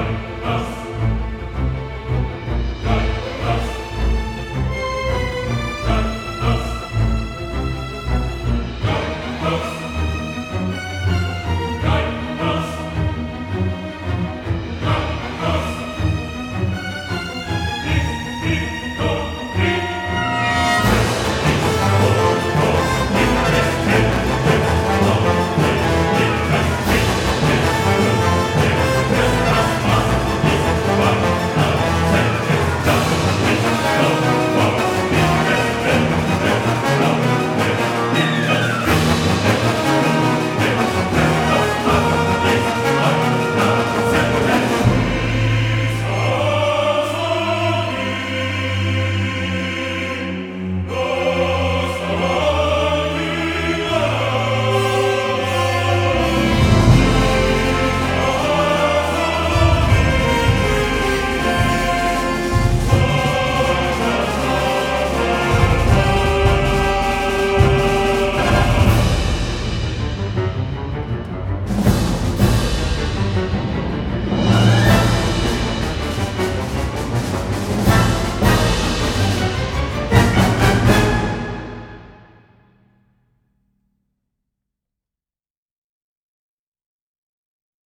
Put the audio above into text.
Deus. Go.